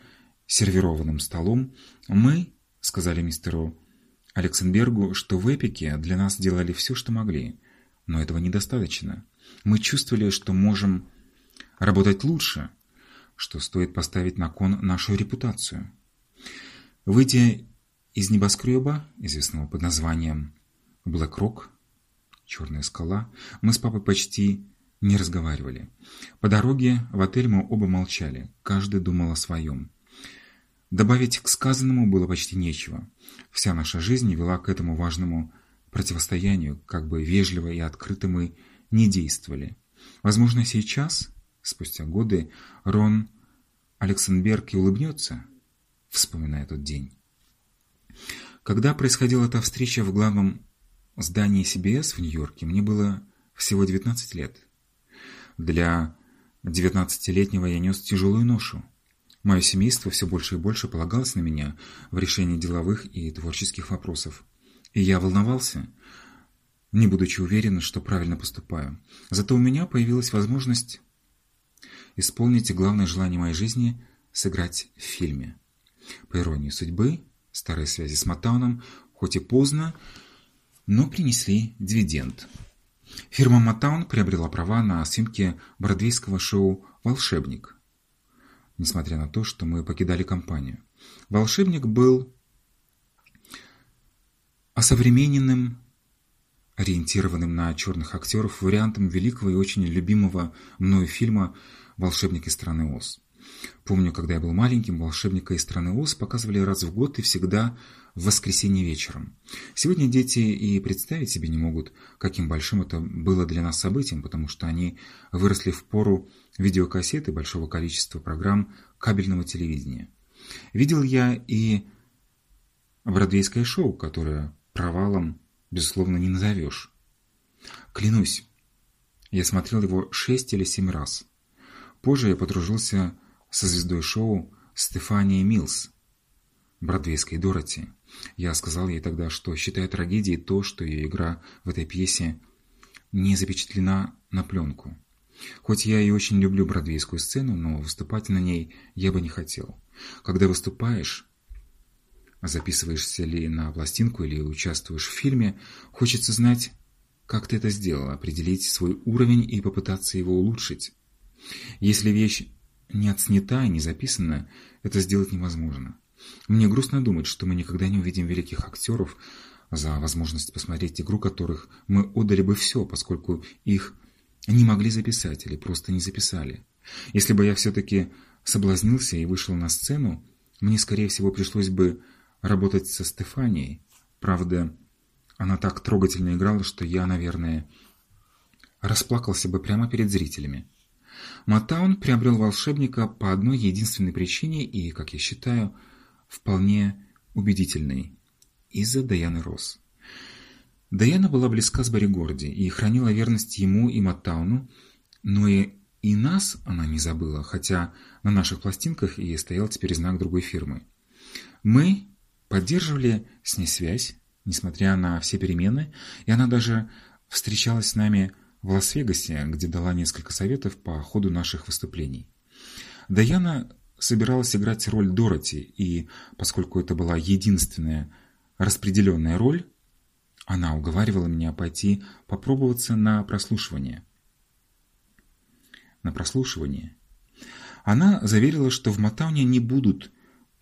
сервированным столом, мы сказали мистеру Алексенбергу, что в Эпике для нас делали все, что могли, но этого недостаточно. Мы чувствовали, что можем работать лучше, что стоит поставить на кон нашу репутацию. Выйдя из небоскреба, известного под названием Black Rock, черная скала, мы с папой почти не разговаривали. По дороге в отель мы оба молчали, каждый думал о своем. Добавить к сказанному было почти нечего. Вся наша жизнь вела к этому важному противостоянию, как бы вежливо и открыто мы не действовали. Возможно, сейчас, спустя годы, Рон Алексанберг и улыбнется, вспоминая тот день. Когда происходила эта встреча в главном здании CBS в Нью-Йорке мне было всего 19 лет. Для 19-летнего я нес тяжелую ношу. Мое семейство все больше и больше полагалось на меня в решении деловых и творческих вопросов. И я волновался, не будучи уверен, что правильно поступаю. Зато у меня появилась возможность исполнить главное желание моей жизни – сыграть в фильме. По иронии судьбы, старые связи с Матауном, хоть и поздно, но принесли дивиденд. Фирма Мотаун приобрела права на съемки бродвейского шоу «Волшебник», несмотря на то, что мы покидали компанию. «Волшебник» был осовремененным, ориентированным на черных актеров вариантом великого и очень любимого мною фильма «Волшебник из страны Оз». Помню, когда я был маленьким, «Волшебника из страны Оз» показывали раз в год и всегда в воскресенье вечером. Сегодня дети и представить себе не могут, каким большим это было для нас событием, потому что они выросли в пору видеокассеты большого количества программ кабельного телевидения. Видел я и бродвейское шоу, которое провалом, безусловно, не назовешь. Клянусь, я смотрел его шесть или семь раз. Позже я подружился со звездой шоу Стефанией Милс, бродвейской Дороти. Я сказал ей тогда, что считаю трагедией то, что ее игра в этой пьесе не запечатлена на пленку. Хоть я и очень люблю бродвейскую сцену, но выступать на ней я бы не хотел. Когда выступаешь, записываешься ли на пластинку или участвуешь в фильме, хочется знать, как ты это сделал, определить свой уровень и попытаться его улучшить. Если вещь не отснята и не записана, это сделать невозможно. Мне грустно думать, что мы никогда не увидим великих актеров за возможность посмотреть игру, которых мы отдали бы все, поскольку их не могли записать или просто не записали. Если бы я все-таки соблазнился и вышел на сцену, мне, скорее всего, пришлось бы работать со Стефанией. Правда, она так трогательно играла, что я, наверное, расплакался бы прямо перед зрителями. Матаун приобрел волшебника по одной единственной причине и, как я считаю, вполне убедительной – из-за Даяны Росс. Даяна была близка с Барри Горди и хранила верность ему и Маттауну, но и, и нас она не забыла, хотя на наших пластинках и стоял теперь знак другой фирмы. Мы поддерживали с ней связь, несмотря на все перемены, и она даже встречалась с нами в Лас-Вегасе, где дала несколько советов по ходу наших выступлений. Даяна собиралась играть роль Дороти, и поскольку это была единственная распределенная роль, она уговаривала меня пойти попробоваться на прослушивание. На прослушивание. Она заверила, что в Матауне не будут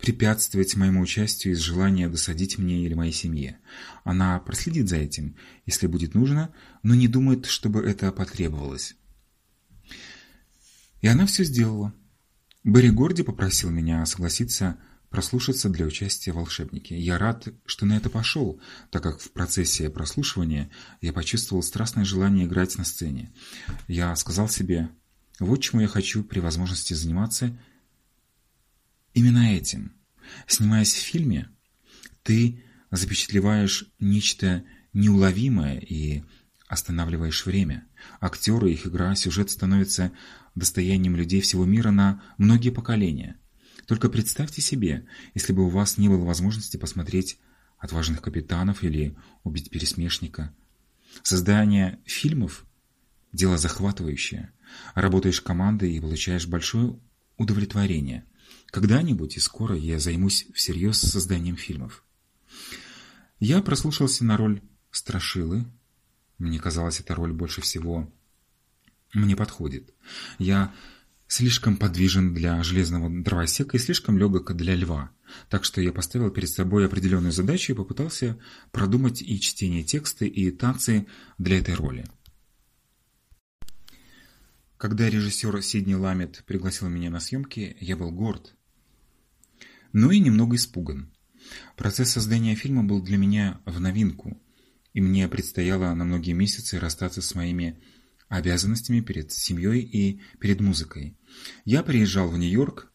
препятствовать моему участию из желания досадить мне или моей семье. Она проследит за этим, если будет нужно, но не думает, чтобы это потребовалось. И она все сделала. Берри Горди попросил меня согласиться прослушаться для участия в «Волшебнике». Я рад, что на это пошел, так как в процессе прослушивания я почувствовал страстное желание играть на сцене. Я сказал себе, вот чему я хочу при возможности заниматься именно этим. Снимаясь в фильме, ты запечатлеваешь нечто неуловимое и останавливаешь время. Актеры, их игра, сюжет становится достоянием людей всего мира на многие поколения. Только представьте себе, если бы у вас не было возможности посмотреть «Отважных капитанов» или «Убить пересмешника». Создание фильмов – дело захватывающее. Работаешь командой и получаешь большое удовлетворение. Когда-нибудь и скоро я займусь всерьез созданием фильмов. Я прослушался на роль Страшилы. Мне казалось, эта роль больше всего мне подходит. Я слишком подвижен для железного дровосека и слишком легок для льва. Так что я поставил перед собой определенную задачу и попытался продумать и чтение текста, и танцы для этой роли. Когда режиссер Сидни Ламет пригласил меня на съемки, я был горд, но и немного испуган. Процесс создания фильма был для меня в новинку, и мне предстояло на многие месяцы расстаться с моими обязанностями перед семьей и перед музыкой. Я приезжал в Нью-Йорк,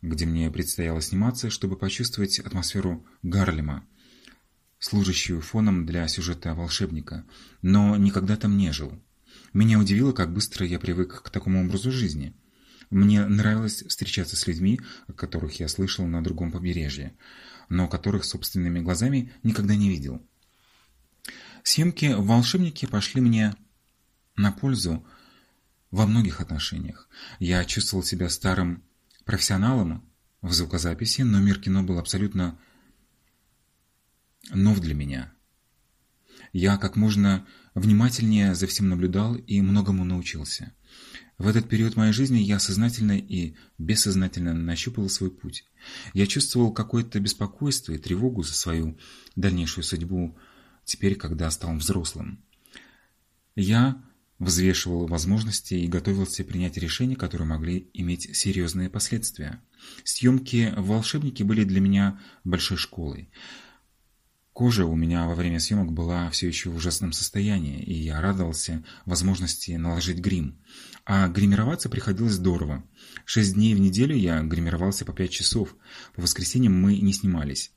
где мне предстояло сниматься, чтобы почувствовать атмосферу Гарлема, служащую фоном для сюжета волшебника, но никогда там не жил. Меня удивило, как быстро я привык к такому образу жизни. Мне нравилось встречаться с людьми, о которых я слышал на другом побережье, но которых собственными глазами никогда не видел. Съемки в «Волшебнике» пошли мне на пользу во многих отношениях. Я чувствовал себя старым профессионалом в звукозаписи, но мир кино был абсолютно нов для меня. Я как можно внимательнее за всем наблюдал и многому научился. В этот период моей жизни я сознательно и бессознательно нащупал свой путь. Я чувствовал какое-то беспокойство и тревогу за свою дальнейшую судьбу теперь, когда стал взрослым. Я взвешивал возможности и готовился принять решения, которые могли иметь серьезные последствия. Съемки в «Волшебнике» были для меня большой школой. Кожа у меня во время съемок была все еще в ужасном состоянии, и я радовался возможности наложить грим. А гримироваться приходилось здорово. Шесть дней в неделю я гримировался по пять часов. По воскресеньям мы не снимались.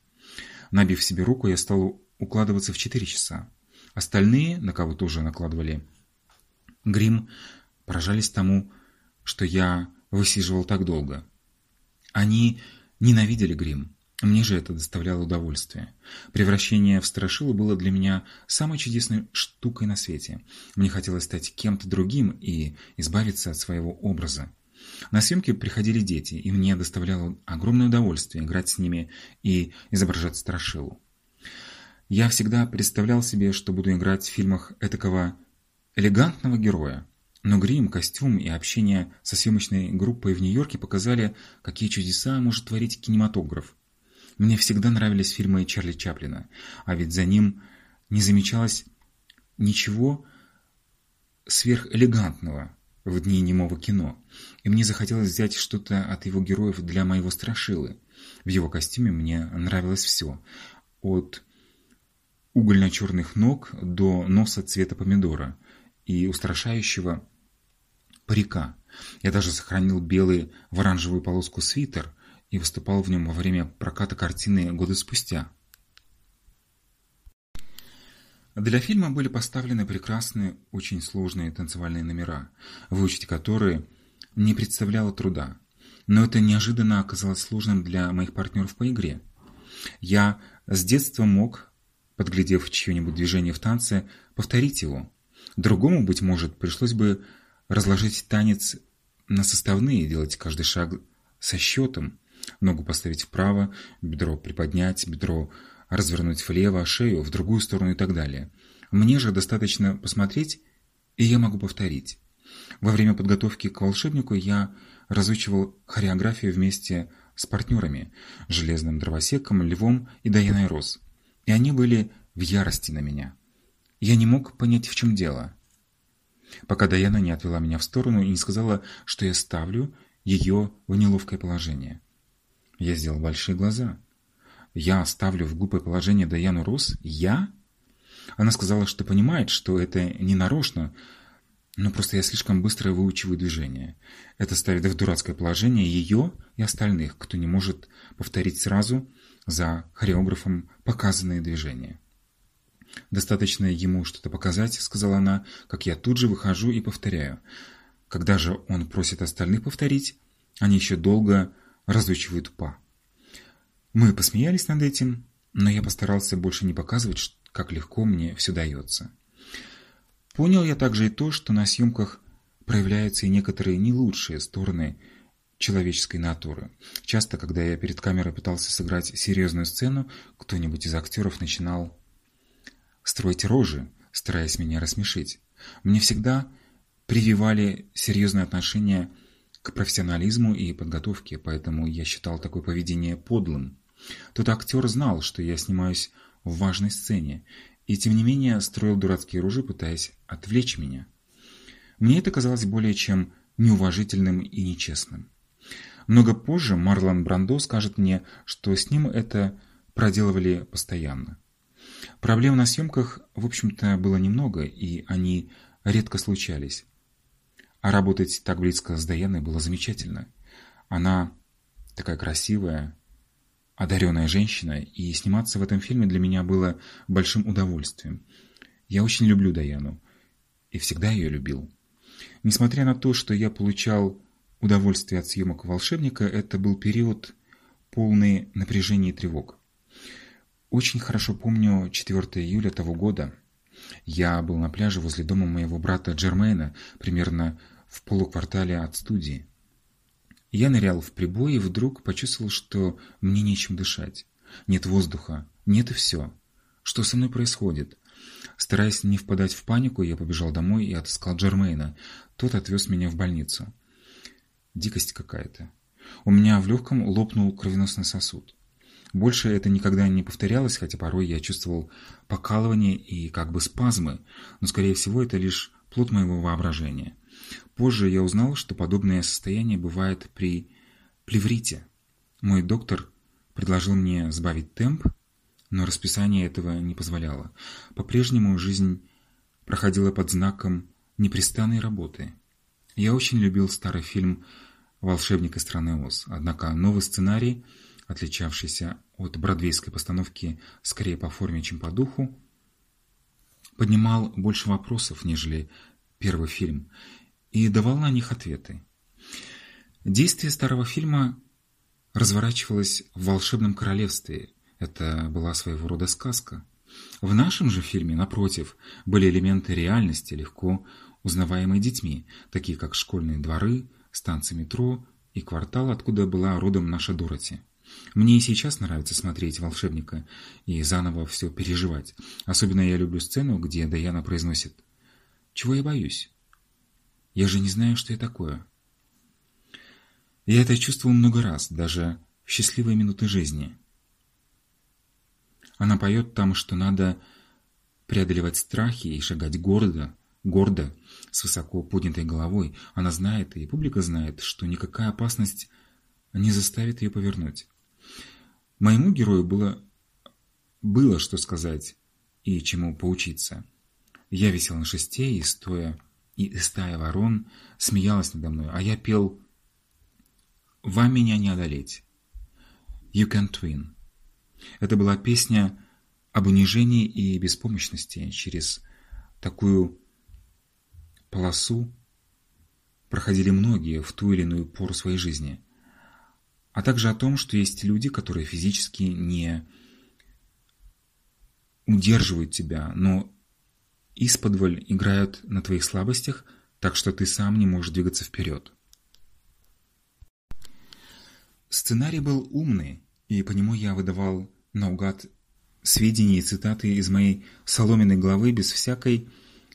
Набив себе руку, я стал укладываться в четыре часа. Остальные, на кого тоже накладывали Грим поражались тому, что я высиживал так долго. Они ненавидели грим. Мне же это доставляло удовольствие. Превращение в страшилу было для меня самой чудесной штукой на свете. Мне хотелось стать кем-то другим и избавиться от своего образа. На съемки приходили дети, и мне доставляло огромное удовольствие играть с ними и изображать страшилу. Я всегда представлял себе, что буду играть в фильмах этакого элегантного героя. Но грим, костюм и общение со съемочной группой в Нью-Йорке показали, какие чудеса может творить кинематограф. Мне всегда нравились фильмы Чарли Чаплина, а ведь за ним не замечалось ничего сверхэлегантного в дни немого кино, и мне захотелось взять что-то от его героев для моего страшилы. В его костюме мне нравилось все, от угольно-черных ног до носа цвета помидора, и устрашающего парика. Я даже сохранил белый в оранжевую полоску свитер и выступал в нем во время проката картины годы спустя. Для фильма были поставлены прекрасные, очень сложные танцевальные номера, выучить которые не представляло труда. Но это неожиданно оказалось сложным для моих партнеров по игре. Я с детства мог, подглядев чье-нибудь движение в танце, повторить его. Другому, быть может, пришлось бы разложить танец на составные делать каждый шаг со счетом. Ногу поставить вправо, бедро приподнять, бедро развернуть влево, шею в другую сторону и так далее. Мне же достаточно посмотреть, и я могу повторить. Во время подготовки к волшебнику я разучивал хореографию вместе с партнерами, Железным Дровосеком, Львом и Даяной Рос. И они были в ярости на меня. Я не мог понять, в чем дело. пока Даяна не отвела меня в сторону и не сказала, что я ставлю ее в неловкое положение. Я сделал большие глаза. Я ставлю в глупое положение Даяну Рос? Я? Она сказала, что понимает, что это не нарочно, но просто я слишком быстро выучиваю движение. Это ставит в дурацкое положение ее и остальных, кто не может повторить сразу за хореографом показанные движения. «Достаточно ему что-то показать», — сказала она, как я тут же выхожу и повторяю. Когда же он просит остальных повторить, они еще долго разучивают па. Мы посмеялись над этим, но я постарался больше не показывать, как легко мне все дается. Понял я также и то, что на съемках проявляются и некоторые не лучшие стороны человеческой натуры. Часто, когда я перед камерой пытался сыграть серьезную сцену, кто-нибудь из актеров начинал строить рожи, стараясь меня рассмешить. Мне всегда прививали серьезное отношение к профессионализму и подготовке, поэтому я считал такое поведение подлым. Тот актер знал, что я снимаюсь в важной сцене, и тем не менее строил дурацкие рожи, пытаясь отвлечь меня. Мне это казалось более чем неуважительным и нечестным. Много позже Марлон Брандо скажет мне, что с ним это проделывали постоянно. Проблем на съемках, в общем-то, было немного, и они редко случались. А работать так близко с Даяной было замечательно. Она такая красивая, одаренная женщина, и сниматься в этом фильме для меня было большим удовольствием. Я очень люблю Даяну, и всегда ее любил. Несмотря на то, что я получал удовольствие от съемок «Волшебника», это был период полный напряжения и тревог. Очень хорошо помню 4 июля того года. Я был на пляже возле дома моего брата Джермейна, примерно в полуквартале от студии. Я нырял в прибой и вдруг почувствовал, что мне нечем дышать. Нет воздуха, нет и все. Что со мной происходит? Стараясь не впадать в панику, я побежал домой и отыскал Джермейна. Тот отвез меня в больницу. Дикость какая-то. У меня в легком лопнул кровеносный сосуд. Больше это никогда не повторялось, хотя порой я чувствовал покалывание и как бы спазмы, но, скорее всего, это лишь плод моего воображения. Позже я узнал, что подобное состояние бывает при плеврите. Мой доктор предложил мне сбавить темп, но расписание этого не позволяло. По-прежнему жизнь проходила под знаком непрестанной работы. Я очень любил старый фильм «Волшебник из страны Оз», однако новый сценарий, отличавшийся от бродвейской постановки скорее по форме, чем по духу, поднимал больше вопросов, нежели первый фильм, и давал на них ответы. Действие старого фильма разворачивалось в волшебном королевстве. Это была своего рода сказка. В нашем же фильме, напротив, были элементы реальности, легко узнаваемые детьми, такие как школьные дворы, станции метро и квартал, откуда была родом наша Дороти. Мне и сейчас нравится смотреть «Волшебника» и заново все переживать. Особенно я люблю сцену, где Даяна произносит «Чего я боюсь? Я же не знаю, что я такое. Я это чувствовал много раз, даже в счастливые минуты жизни. Она поет там, что надо преодолевать страхи и шагать гордо, гордо, с высоко поднятой головой. Она знает, и публика знает, что никакая опасность не заставит ее повернуть. Моему герою было, было что сказать и чему поучиться. Я висел на шесте и, стоя и стая ворон смеялась надо мной, а я пел «Вам меня не одолеть». «You can't win». Это была песня об унижении и беспомощности. Через такую полосу проходили многие в ту или иную пору своей жизни. А также о том, что есть люди, которые физически не удерживают тебя, но исподволь играют на твоих слабостях, так что ты сам не можешь двигаться вперед. Сценарий был умный, и по нему я выдавал наугад сведения и цитаты из моей соломенной головы без всякой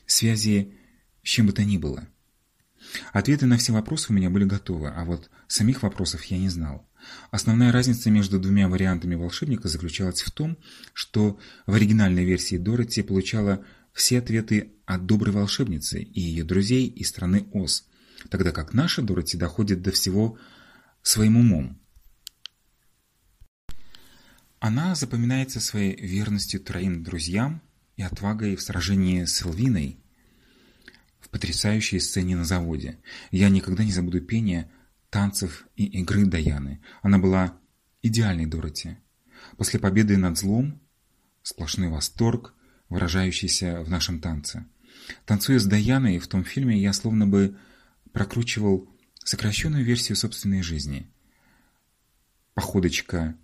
связи с чем бы то ни было. Ответы на все вопросы у меня были готовы, а вот самих вопросов я не знал. Основная разница между двумя вариантами волшебника заключалась в том, что в оригинальной версии Дороти получала все ответы от доброй волшебницы и ее друзей из страны Оз, тогда как наша Дороти доходит до всего своим умом. Она запоминается своей верностью троим друзьям и отвагой в сражении с Элвиной в потрясающей сцене на заводе. Я никогда не забуду пение, танцев и игры Даяны. Она была идеальной Дороти. После победы над злом сплошной восторг, выражающийся в нашем танце. Танцуя с Даяной в том фильме, я словно бы прокручивал сокращенную версию собственной жизни. Походочка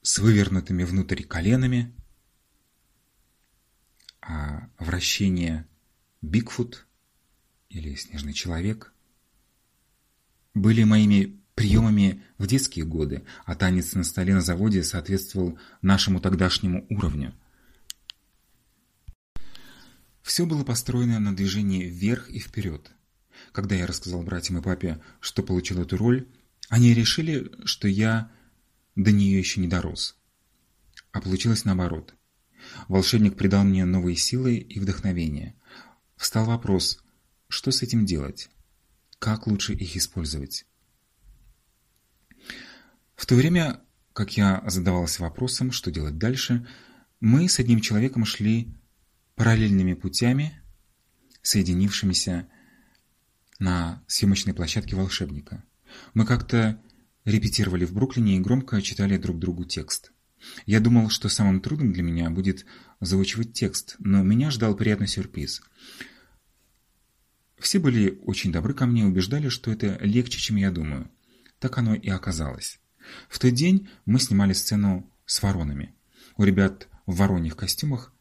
с вывернутыми внутрь коленами, а вращение Бигфут или Снежный человек были моими приемами в детские годы, а танец на столе на заводе соответствовал нашему тогдашнему уровню. Все было построено на движении вверх и вперед. Когда я рассказал братьям и папе, что получил эту роль, они решили, что я до нее еще не дорос. А получилось наоборот. Волшебник придал мне новые силы и вдохновение. Встал вопрос, что с этим делать? Как лучше их использовать? В то время, как я задавался вопросом, что делать дальше, мы с одним человеком шли параллельными путями, соединившимися на съемочной площадке волшебника. Мы как-то репетировали в Бруклине и громко читали друг другу текст. Я думал, что самым трудным для меня будет заучивать текст, но меня ждал приятный сюрприз. Все были очень добры ко мне и убеждали, что это легче, чем я думаю. Так оно и оказалось. В тот день мы снимали сцену с воронами. У ребят в вороньих костюмах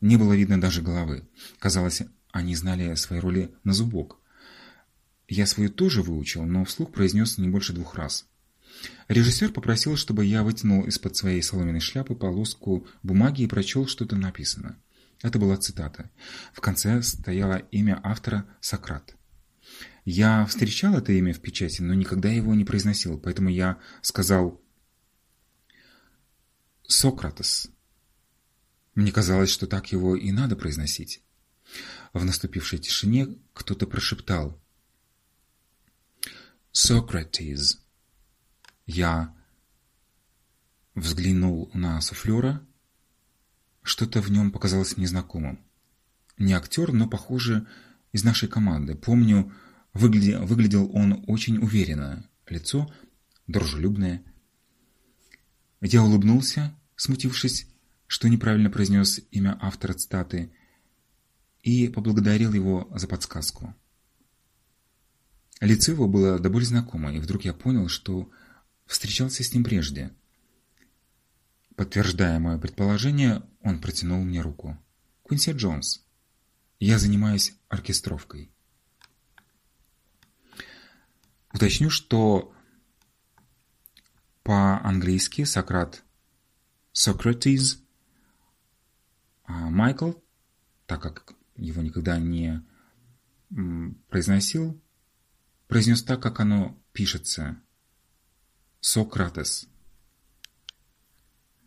не было видно даже головы. Казалось, они знали свои роли на зубок. Я свою тоже выучил, но вслух произнес не больше двух раз. Режиссер попросил, чтобы я вытянул из-под своей соломенной шляпы полоску бумаги и прочел, что там написано. Это была цитата. В конце стояло имя автора Сократ. Я встречал это имя в печати, но никогда его не произносил, поэтому я сказал «Сократос». Мне казалось, что так его и надо произносить. В наступившей тишине кто-то прошептал «Сократис». Я взглянул на суфлера. Что-то в нем показалось незнакомым. Не актер, но, похоже, из нашей команды. Помню, выглядел, выглядел он очень уверенно. Лицо дружелюбное. Я улыбнулся, смутившись, что неправильно произнес имя автора цитаты, и поблагодарил его за подсказку. Лицо его было до боли знакомо, и вдруг я понял, что встречался с ним прежде. Подтверждая мое предположение, он протянул мне руку. «Квинси Джонс. Я занимаюсь оркестровкой». Уточню, что по-английски Сократ Socrates, а Майкл, так как его никогда не произносил, произнес так, как оно пишется. Сократес.